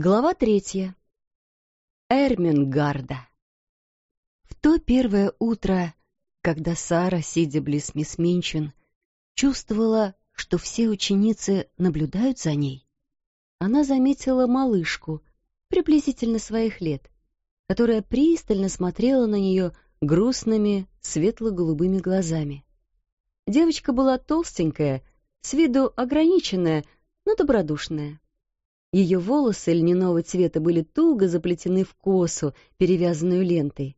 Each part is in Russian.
Глава третья. Эрмингарда. В то первое утро, когда Сара, сидя близ мисс Минчин, чувствовала, что все ученицы наблюдают за ней, она заметила малышку, приблизительно своих лет, которая пристально смотрела на нее грустными светло-голубыми глазами. Девочка была толстенькая, с виду ограниченная, но добродушная. Ее волосы льняного цвета были туго заплетены в косу, перевязанную лентой.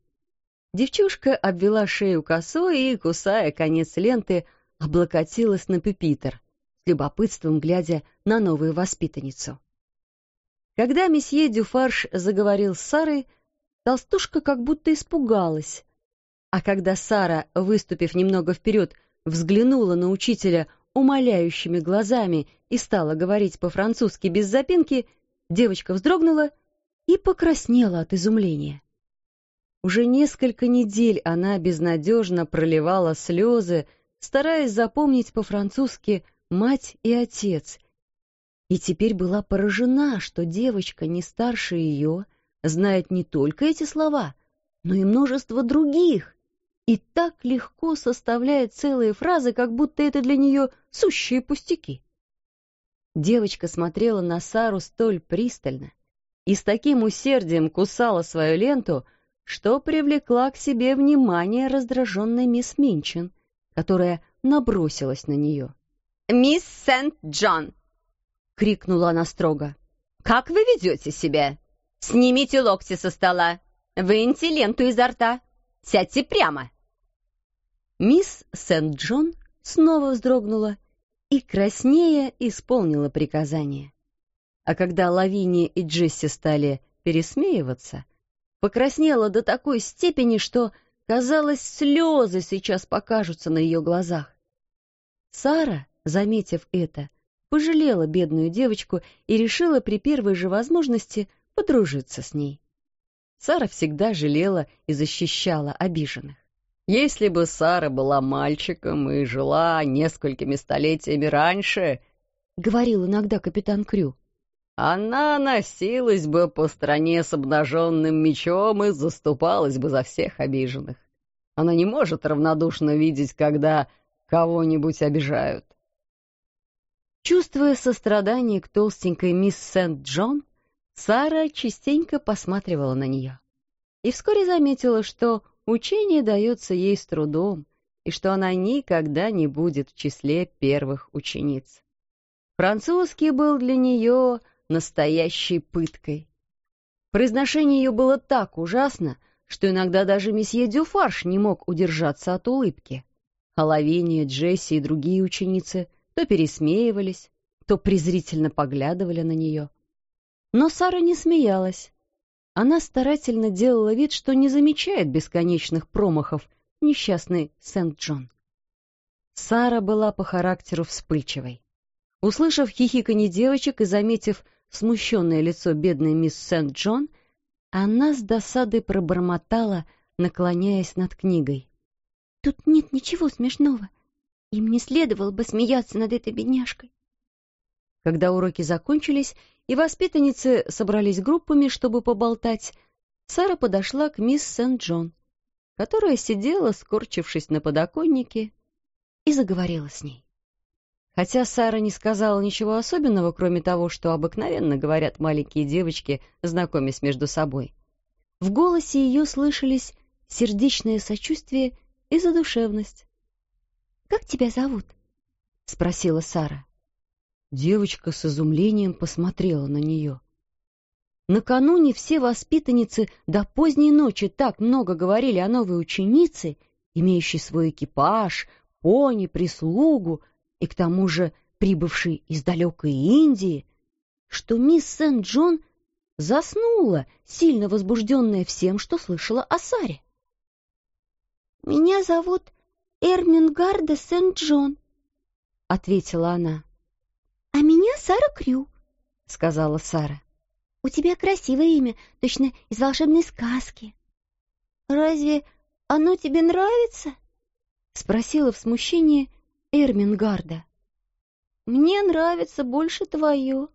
Девчушка обвела шею косой и, кусая конец ленты, облокотилась на пюпитр, с любопытством глядя на новую воспитанницу. Когда месье Дюфарш заговорил с Сарой, толстушка как будто испугалась. А когда Сара, выступив немного вперед, взглянула на учителя умоляющими глазами и стала говорить по-французски без запинки, девочка вздрогнула и покраснела от изумления. Уже несколько недель она безнадежно проливала слезы, стараясь запомнить по-французски «мать» и «отец», и теперь была поражена, что девочка не старше ее знает не только эти слова, но и множество других, и так легко составляет целые фразы, как будто это для нее сущие пустяки. Девочка смотрела на Сару столь пристально и с таким усердием кусала свою ленту, что привлекла к себе внимание раздраженной мисс Минчин, которая набросилась на нее. «Мисс Сент-Джон!» — крикнула она строго. «Как вы ведете себя? Снимите локти со стола, выньте ленту изо рта, сядьте прямо!» Мисс Сент-Джон снова вздрогнула и, краснея, исполнила приказание. А когда Лавиния и Джесси стали пересмеиваться, покраснела до такой степени, что, казалось, слезы сейчас покажутся на ее глазах. Сара, заметив это, пожалела бедную девочку и решила при первой же возможности подружиться с ней. Сара всегда жалела и защищала обиженных. Если бы Сара была мальчиком и жила несколькими столетиями раньше, — говорил иногда капитан Крю, — она носилась бы по стране с обнаженным мечом и заступалась бы за всех обиженных. Она не может равнодушно видеть, когда кого-нибудь обижают. Чувствуя сострадание к толстенькой мисс Сент-Джон, Сара частенько посматривала на нее и вскоре заметила, что Учение дается ей с трудом, и что она никогда не будет в числе первых учениц. Французский был для нее настоящей пыткой. Произношение ее было так ужасно, что иногда даже месье Дюфарш не мог удержаться от улыбки. А Лавиния, Джесси и другие ученицы то пересмеивались, то презрительно поглядывали на нее. Но Сара не смеялась, она старательно делала вид, что не замечает бесконечных промахов несчастный Сент-Джон. Сара была по характеру вспыльчивой. Услышав хихиканье девочек и заметив смущенное лицо бедной мисс Сент-Джон, она с досадой пробормотала, наклоняясь над книгой. «Тут нет ничего смешного. Им не следовало бы смеяться над этой бедняжкой». Когда уроки закончились, и воспитанницы собрались группами, чтобы поболтать, Сара подошла к мисс Сент-Джон, которая сидела, скорчившись на подоконнике, и заговорила с ней. Хотя Сара не сказала ничего особенного, кроме того, что обыкновенно говорят маленькие девочки, знакомясь между собой. В голосе ее слышались сердечное сочувствие и задушевность. «Как тебя зовут?» — спросила Сара. Девочка с изумлением посмотрела на нее. Накануне все воспитанницы до поздней ночи так много говорили о новой ученице, имеющей свой экипаж, пони, прислугу и к тому же прибывшей из далекой Индии, что мисс Сент-Джон заснула, сильно возбужденная всем, что слышала о Саре. «Меня зовут Эрмингарда Сент-Джон», — ответила она. «А меня Сара Крю», — сказала Сара. «У тебя красивое имя, точно из волшебной сказки». «Разве оно тебе нравится?» — спросила в смущении Эрмингарда. «Мне нравится больше твое».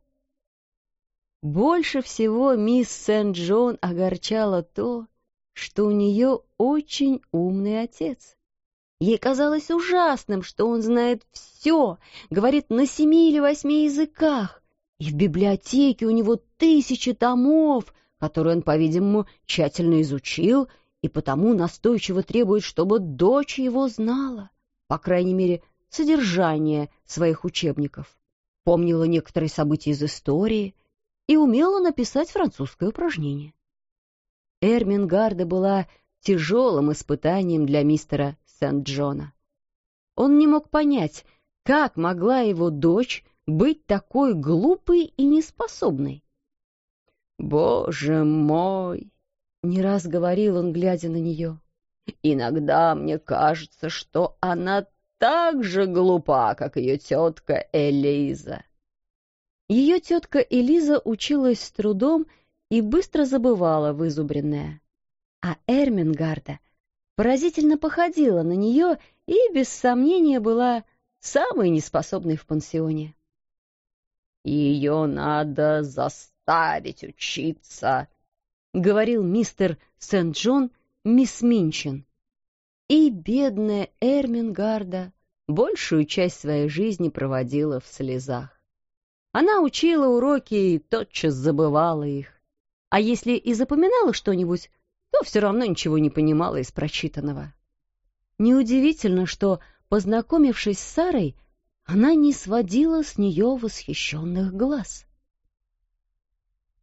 Больше всего мисс Сент-Джон огорчало то, что у нее очень умный отец. Ей казалось ужасным, что он знает все, говорит на семи или восьми языках, и в библиотеке у него тысячи томов, которые он, по-видимому, тщательно изучил и потому настойчиво требует, чтобы дочь его знала, по крайней мере, содержание своих учебников, помнила некоторые события из истории и умела написать французское упражнение. Эрмингарда была тяжелым испытанием для мистера Сент-Джона. Он не мог понять, как могла его дочь быть такой глупой и неспособной. «Боже мой!» Не раз говорил он, глядя на нее. «Иногда мне кажется, что она так же глупа, как ее тетка Элиза». Ее тетка Элиза училась с трудом и быстро забывала вызубренное. А Эрмингарда поразительно походила на нее и, без сомнения, была самой неспособной в пансионе. «Ее надо заставить учиться», говорил мистер Сент-Джон мисс Минчин. И бедная Эрмингарда большую часть своей жизни проводила в слезах. Она учила уроки и тотчас забывала их. А если и запоминала что-нибудь, то все равно ничего не понимала из прочитанного. Неудивительно, что, познакомившись с Сарой, она не сводила с нее восхищенных глаз.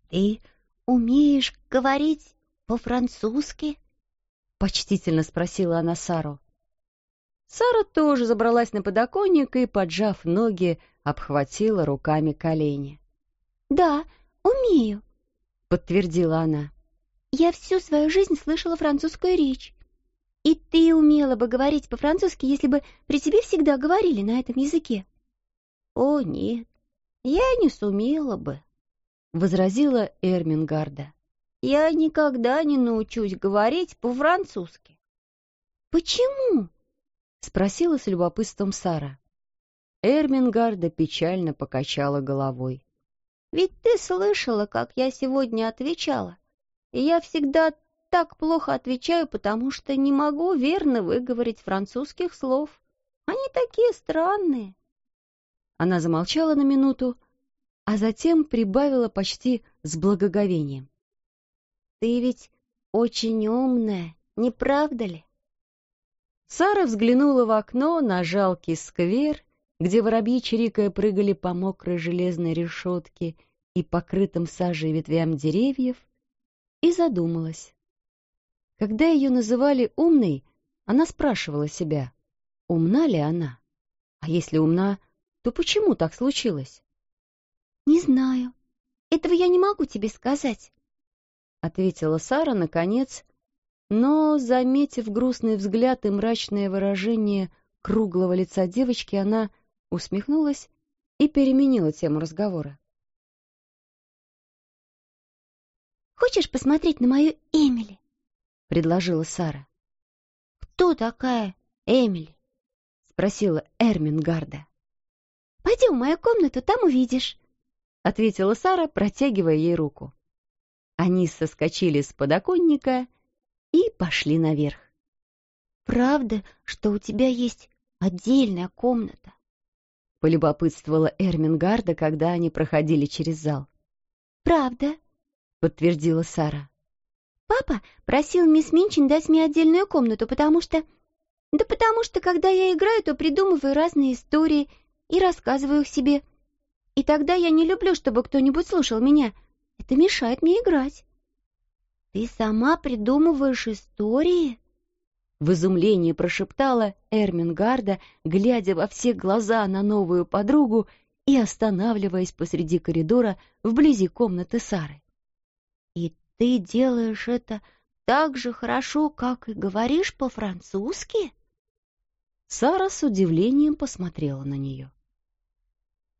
«Ты умеешь говорить по-французски?» — почтительно спросила она Сару. Сара тоже забралась на подоконник и, поджав ноги, обхватила руками колени. «Да, умею», — подтвердила она. «Я всю свою жизнь слышала французскую речь. И ты умела бы говорить по-французски, если бы при тебе всегда говорили на этом языке». «О, нет, я не сумела бы», — возразила Эрмингарда. «Я никогда не научусь говорить по-французски». «Почему?» — спросила с любопытством Сара. Эрмингарда печально покачала головой. «Ведь ты слышала, как я сегодня отвечала. Я всегда так плохо отвечаю, потому что не могу верно выговорить французских слов. Они такие странные». Она замолчала на минуту, а затем прибавила почти с благоговением. «Ты ведь очень умная, не правда ли?» Сара взглянула в окно на жалкий сквер, где воробьи чирикая прыгали по мокрой железной решетке и покрытым сажей ветвям деревьев, и задумалась. Когда ее называли умной, она спрашивала себя, умна ли она? А если умна, то почему так случилось? «Не знаю. Этого я не могу тебе сказать», — ответила Сара, наконец, но, заметив грустный взгляд и мрачное выражение круглого лица девочки, она усмехнулась и переменила тему разговора. «Хочешь посмотреть на мою Эмили?» — предложила Сара. «Кто такая Эмили?» — спросила Эрмингарда. «Пойдем в мою комнату, там увидишь». — ответила Сара, протягивая ей руку. Они соскочили с подоконника и пошли наверх. «Правда, что у тебя есть отдельная комната?» — полюбопытствовала Эрмингарда, когда они проходили через зал. «Правда», — подтвердила Сара. «Папа просил мисс Минчин дать мне отдельную комнату, потому что... Да потому что, когда я играю, то придумываю разные истории и рассказываю их себе. И тогда я не люблю, чтобы кто-нибудь слушал меня. Это мешает мне играть. Ты сама придумываешь истории? В изумлении прошептала Эрмингарда, глядя во все глаза на новую подругу и останавливаясь посреди коридора вблизи комнаты Сары. И ты делаешь это так же хорошо, как и говоришь по-французски? Сара с удивлением посмотрела на нее.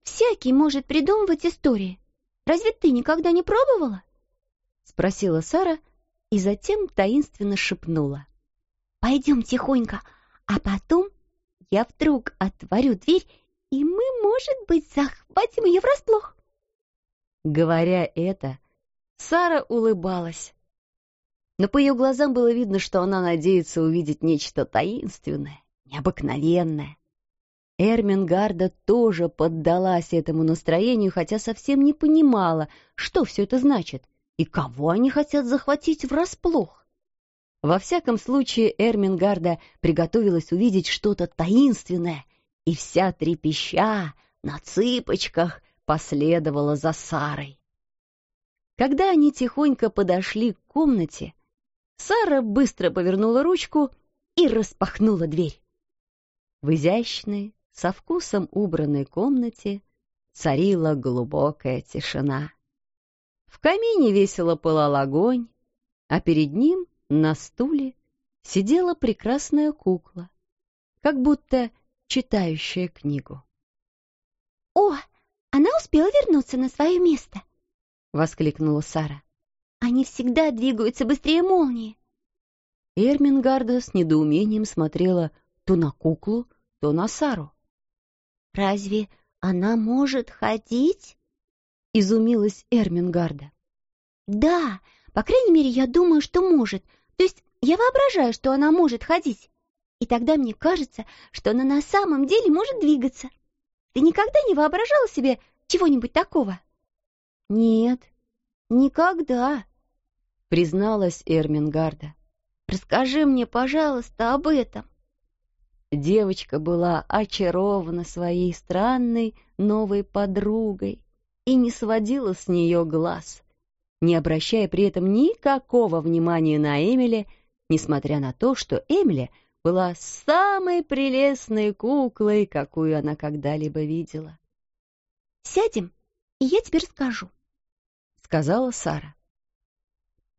Всякий может придумывать истории. Разве ты никогда не пробовала? Спросила Сара и затем таинственно шепнула. Пойдем тихонько, а потом я вдруг отворю дверь, и мы, может быть, захватим ее врасплох. Говоря это, Сара улыбалась. Но по ее глазам было видно, что она надеется увидеть нечто таинственное, необыкновенное. Эрмингарда тоже поддалась этому настроению, хотя совсем не понимала, что все это значит и кого они хотят захватить врасплох. Во всяком случае, Эрмингарда приготовилась увидеть что-то таинственное, и вся трепеща на цыпочках последовала за Сарой. Когда они тихонько подошли к комнате, Сара быстро повернула ручку и распахнула дверь. В изящной, со вкусом убранной комнате царила глубокая тишина. В камине весело пылал огонь, а перед ним на стуле сидела прекрасная кукла, как будто читающая книгу. «О, она успела вернуться на свое место!» — воскликнула Сара. «Они всегда двигаются быстрее молнии!» Эрмингарда с недоумением смотрела то на куклу, то на Сару. «Разве она может ходить?» — изумилась Эрмингарда. «Да, по крайней мере, я думаю, что может. То есть я воображаю, что она может ходить. И тогда мне кажется, что она на самом деле может двигаться. Ты никогда не воображала себе чего-нибудь такого?» «Нет, никогда», — призналась Эрмингарда. «Расскажи мне, пожалуйста, об этом». Девочка была очарована своей странной новой подругой и не сводила с нее глаз, не обращая при этом никакого внимания на Эмили, несмотря на то, что Эмили была самой прелестной куклой, какую она когда-либо видела. «Сядем, и я тебе расскажу», — сказала Сара.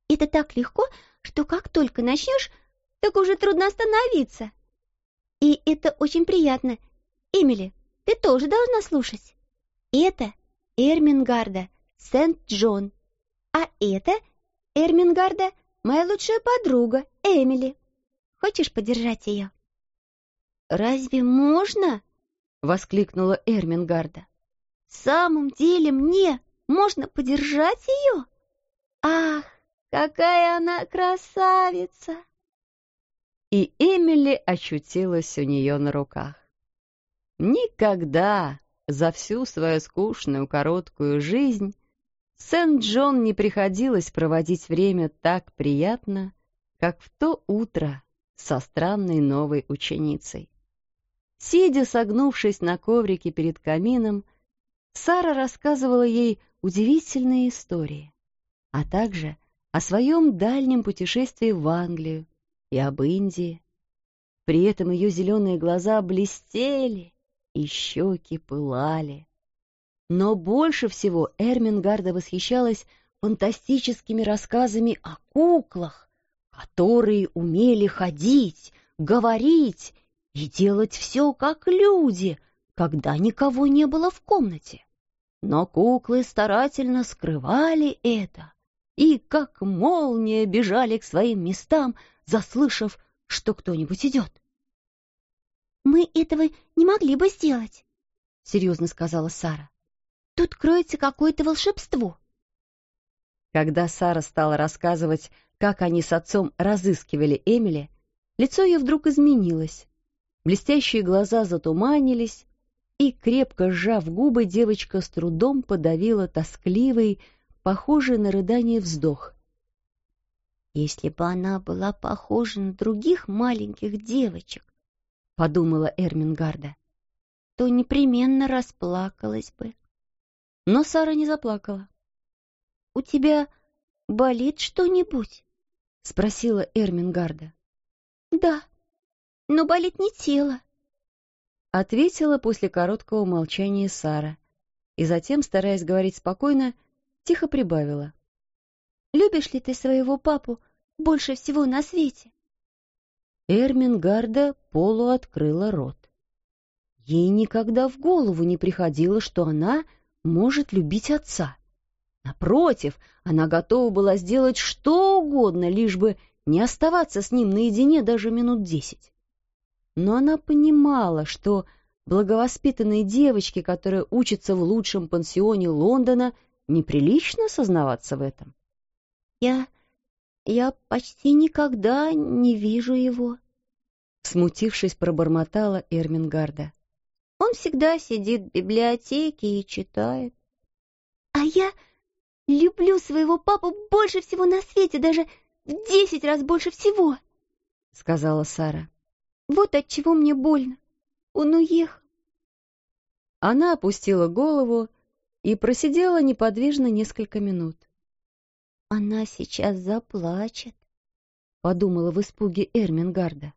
«Это так легко, что как только начнешь, так уже трудно остановиться». И это очень приятно. Эмили, ты тоже должна слушать. Это Эрмингарда, Сент-Джон. А это Эрмингарда, моя лучшая подруга, Эмили. Хочешь подержать ее? «Разве можно?» — воскликнула Эрмингарда. «В самом деле мне можно подержать ее? Ах, какая она красавица!» и Эмили очутилась у нее на руках. Никогда за всю свою скучную короткую жизнь Сент-Джон не приходилось проводить время так приятно, как в то утро со странной новой ученицей. Сидя, согнувшись на коврике перед камином, Сара рассказывала ей удивительные истории, а также о своем дальнем путешествии в Англию, и об Индии. При этом ее зеленые глаза блестели и щеки пылали. Но больше всего Эрмингарда восхищалась фантастическими рассказами о куклах, которые умели ходить, говорить и делать все как люди, когда никого не было в комнате. Но куклы старательно скрывали это и, как молния, бежали к своим местам, заслышав, что кто-нибудь идет. «Мы этого не могли бы сделать», — серьезно сказала Сара. «Тут кроется какое-то волшебство». Когда Сара стала рассказывать, как они с отцом разыскивали Эмили, лицо ее вдруг изменилось. Блестящие глаза затуманились, и, крепко сжав губы, девочка с трудом подавила тоскливый, похожий на рыдание вздох. Если бы она была похожа на других маленьких девочек, — подумала Эрмингарда, — то непременно расплакалась бы. Но Сара не заплакала. — У тебя болит что-нибудь? — спросила Эрмингарда. — Да, но болит не тело. Ответила после короткого молчания Сара и затем, стараясь говорить спокойно, тихо прибавила. — Любишь ли ты своего папу больше всего на свете?» Эрмингарда полуоткрыла рот. Ей никогда в голову не приходило, что она может любить отца. Напротив, она готова была сделать что угодно, лишь бы не оставаться с ним наедине даже минут десять. Но она понимала, что благовоспитанной девочке, которая учится в лучшем пансионе Лондона, неприлично сознаваться в этом. Я... я почти никогда не вижу его. Смутившись, пробормотала Эрмингарда. Он всегда сидит в библиотеке и читает. А я люблю своего папу больше всего на свете, даже в десять раз больше всего, — сказала Сара. Вот от чего мне больно. Он уехал. Она опустила голову и просидела неподвижно несколько минут. «Она сейчас заплачет», — подумала в испуге Эрмингарда.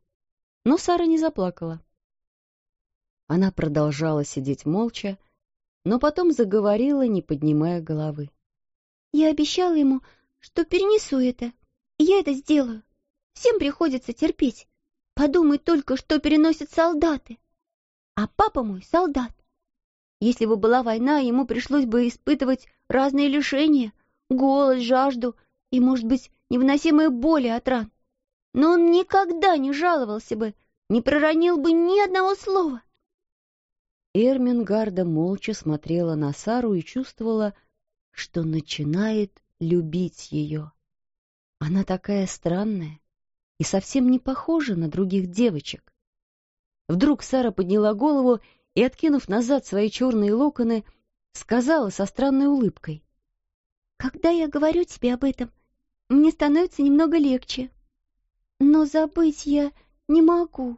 Но Сара не заплакала. Она продолжала сидеть молча, но потом заговорила, не поднимая головы. «Я обещала ему, что перенесу это, и я это сделаю. Всем приходится терпеть. Подумай только, что переносят солдаты. А папа мой солдат. Если бы была война, ему пришлось бы испытывать разные лишения, голод, жажду и, может быть, невыносимые боли от ран. Но он никогда не жаловался бы, не проронил бы ни одного слова. Эрмингарда молча смотрела на Сару и чувствовала, что начинает любить ее. Она такая странная и совсем не похожа на других девочек. Вдруг Сара подняла голову и, откинув назад свои черные локоны, сказала со странной улыбкой. «Когда я говорю тебе об этом, мне становится немного легче. Но забыть я не могу».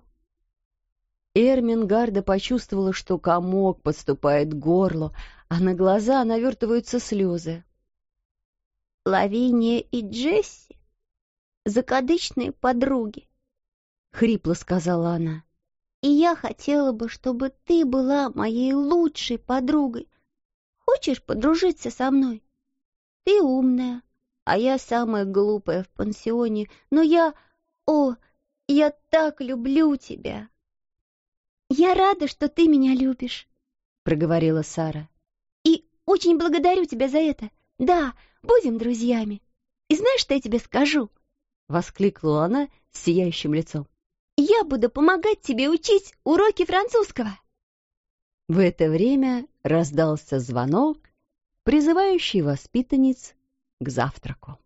Эрмингарда почувствовала, что комок подступает к горлу, а на глаза навертываются слезы. «Лавиния и Джесси — закадычные подруги», — хрипло сказала она. И я хотела бы, чтобы ты была моей лучшей подругой. Хочешь подружиться со мной? Ты умная, а я самая глупая в пансионе, но я... О, я так люблю тебя!» «Я рада, что ты меня любишь», — проговорила Сара. «И очень благодарю тебя за это. Да, будем друзьями. И знаешь, что я тебе скажу?» — воскликнула она с сияющим лицом. Я буду помогать тебе учить уроки французского. В это время раздался звонок, призывающий воспитанниц к завтраку.